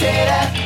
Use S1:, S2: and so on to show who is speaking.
S1: será?